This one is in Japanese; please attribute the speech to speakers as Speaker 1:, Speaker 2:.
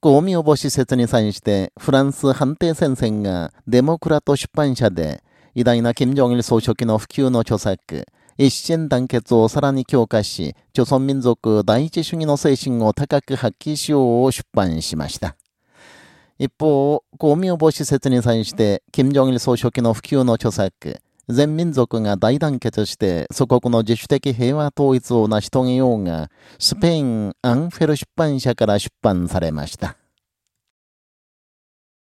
Speaker 1: 公明母施設に際してフランス反帝戦線がデモクラト出版社で偉大な金正日総書記の普及の著作、一心団結をさらに強化し、朝鮮民族第一主義の精神を高く発揮しようを出版しました。一方、公明母施設に際して、金正日総書記の普及の著作、全民族が大団結して祖国の自主的平和統一を成し遂げようが、スペイン・アンフェル出版社から出版されました。